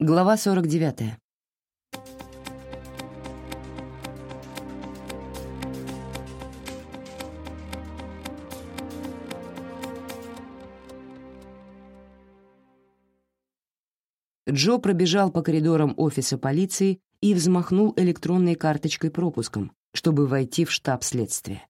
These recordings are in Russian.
Глава 49. Джо пробежал по коридорам офиса полиции и взмахнул электронной карточкой-пропуском, чтобы войти в штаб следствия.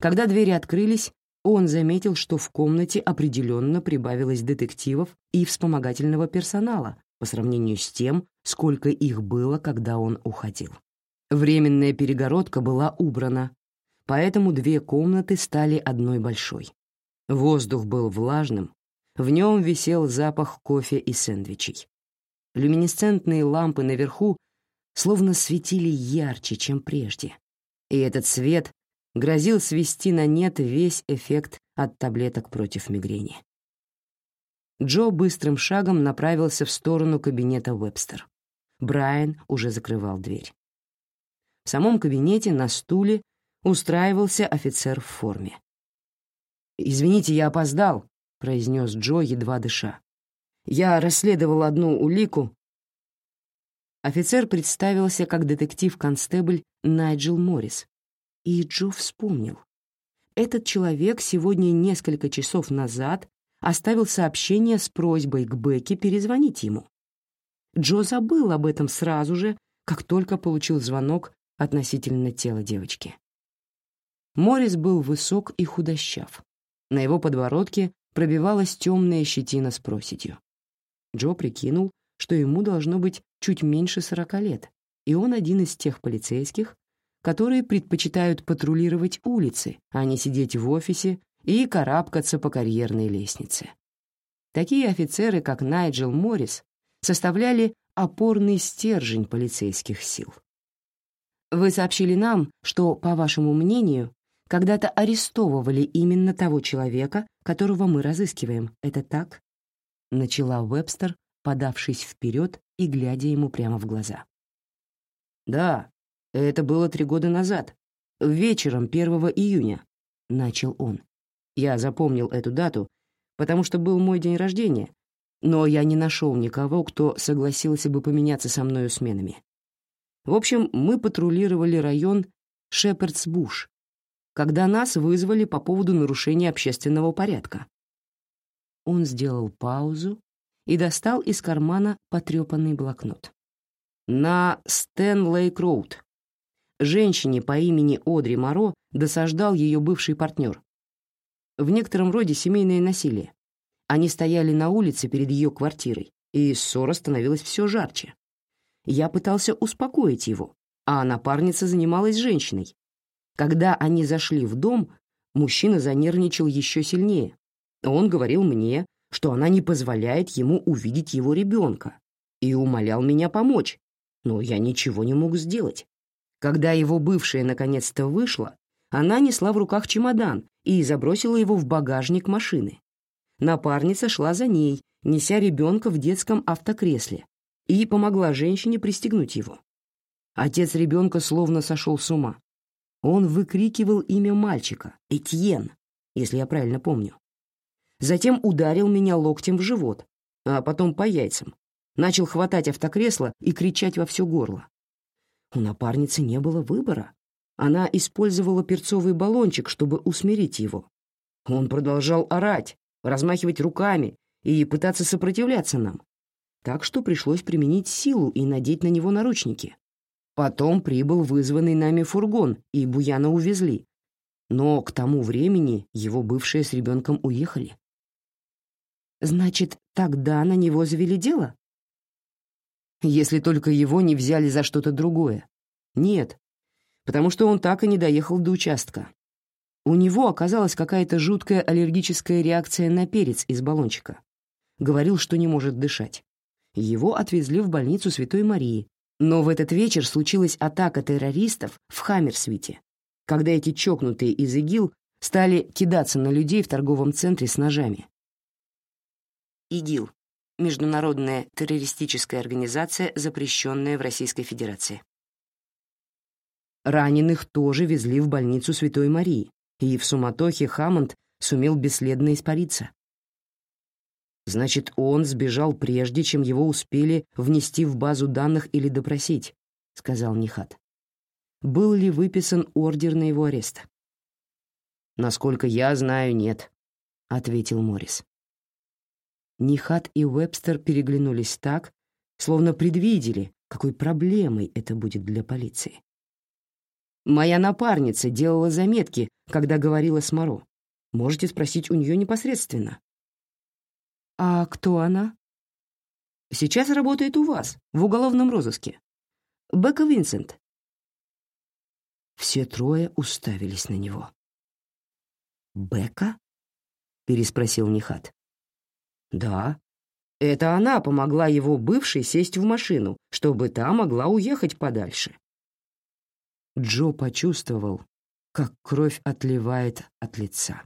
Когда двери открылись, он заметил, что в комнате определенно прибавилось детективов и вспомогательного персонала по сравнению с тем, сколько их было, когда он уходил. Временная перегородка была убрана, поэтому две комнаты стали одной большой. Воздух был влажным, в нем висел запах кофе и сэндвичей. Люминесцентные лампы наверху словно светили ярче, чем прежде. И этот свет грозил свести на нет весь эффект от таблеток против мигрени. Джо быстрым шагом направился в сторону кабинета Вебстер. Брайан уже закрывал дверь. В самом кабинете на стуле устраивался офицер в форме. «Извините, я опоздал», — произнес Джо, едва дыша. «Я расследовал одну улику». Офицер представился как детектив-констебль Найджел Моррис, и Джо вспомнил. Этот человек сегодня несколько часов назад оставил сообщение с просьбой к Бекке перезвонить ему. Джо забыл об этом сразу же, как только получил звонок относительно тела девочки. Морис был высок и худощав. На его подбородке пробивалась темная щетина с проседью. Джо прикинул, что ему должно быть чуть меньше сорока лет, и он один из тех полицейских, которые предпочитают патрулировать улицы, а не сидеть в офисе и карабкаться по карьерной лестнице. Такие офицеры, как Найджел Моррис, составляли опорный стержень полицейских сил. Вы сообщили нам, что, по вашему мнению, когда-то арестовывали именно того человека, которого мы разыскиваем. Это так? Начала Вебстер, подавшись вперед и глядя ему прямо в глаза. Да, это было три года назад, вечером 1 июня, начал он. Я запомнил эту дату, потому что был мой день рождения, но я не нашел никого, кто согласился бы поменяться со мною сменами. В общем, мы патрулировали район Шепардс-Буш, когда нас вызвали по поводу нарушения общественного порядка. Он сделал паузу и достал из кармана потрепанный блокнот. На Стэнлейк-Роуд. Женщине по имени Одри Моро досаждал ее бывший партнер в некотором роде семейное насилие. Они стояли на улице перед ее квартирой, и ссора становилась все жарче. Я пытался успокоить его, а напарница занималась женщиной. Когда они зашли в дом, мужчина занервничал еще сильнее. Он говорил мне, что она не позволяет ему увидеть его ребенка, и умолял меня помочь, но я ничего не мог сделать. Когда его бывшая наконец-то вышла, она несла в руках чемодан и забросила его в багажник машины. Напарница шла за ней, неся ребенка в детском автокресле, и помогла женщине пристегнуть его. Отец ребенка словно сошел с ума. Он выкрикивал имя мальчика, Этьен, если я правильно помню. Затем ударил меня локтем в живот, а потом по яйцам. Начал хватать автокресло и кричать во все горло. У напарницы не было выбора. Она использовала перцовый баллончик, чтобы усмирить его. Он продолжал орать, размахивать руками и пытаться сопротивляться нам. Так что пришлось применить силу и надеть на него наручники. Потом прибыл вызванный нами фургон, и Буяна увезли. Но к тому времени его бывшие с ребенком уехали. Значит, тогда на него завели дело? Если только его не взяли за что-то другое. Нет, потому что он так и не доехал до участка. У него оказалась какая-то жуткая аллергическая реакция на перец из баллончика. Говорил, что не может дышать. Его отвезли в больницу Святой Марии, но в этот вечер случилась атака террористов в Хаммерсвите, когда эти чокнутые из ИГИЛ стали кидаться на людей в торговом центре с ножами. ИГИЛ — международная террористическая организация, запрещенная в Российской Федерации. Раненых тоже везли в больницу Святой Марии, и в суматохе Хаммонд сумел бесследно испариться. Значит, он сбежал прежде, чем его успели внести в базу данных или допросить, сказал Нихат. Был ли выписан ордер на его арест? Насколько я знаю, нет, ответил Моррис. Нихат и Уэбстер переглянулись так, словно предвидели, какой проблемой это будет для полиции. Моя напарница делала заметки, когда говорила с Моро. Можете спросить у нее непосредственно. «А кто она?» «Сейчас работает у вас, в уголовном розыске. Бека Винсент». Все трое уставились на него. «Бека?» — переспросил Нихат. «Да. Это она помогла его бывшей сесть в машину, чтобы та могла уехать подальше». Джо почувствовал, как кровь отливает от лица.